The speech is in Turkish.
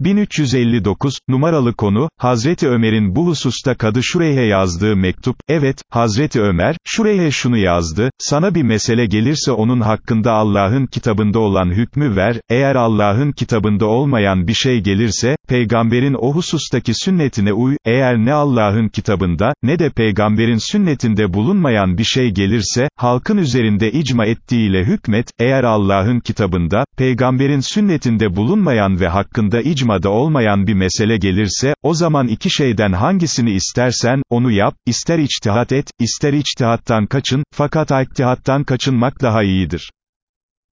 1359, numaralı konu, Hazreti Ömer'in bu hususta Kadı Şureyh'e yazdığı mektup, evet, Hazreti Ömer, Şureyh'e şunu yazdı, sana bir mesele gelirse onun hakkında Allah'ın kitabında olan hükmü ver, eğer Allah'ın kitabında olmayan bir şey gelirse, peygamberin o husustaki sünnetine uy, eğer ne Allah'ın kitabında, ne de peygamberin sünnetinde bulunmayan bir şey gelirse, halkın üzerinde icma ettiğiyle hükmet, eğer Allah'ın kitabında, peygamberin sünnetinde bulunmayan ve hakkında icma icmada olmayan bir mesele gelirse, o zaman iki şeyden hangisini istersen, onu yap, ister içtihat et, ister içtihattan kaçın, fakat iktihattan kaçınmak daha iyidir.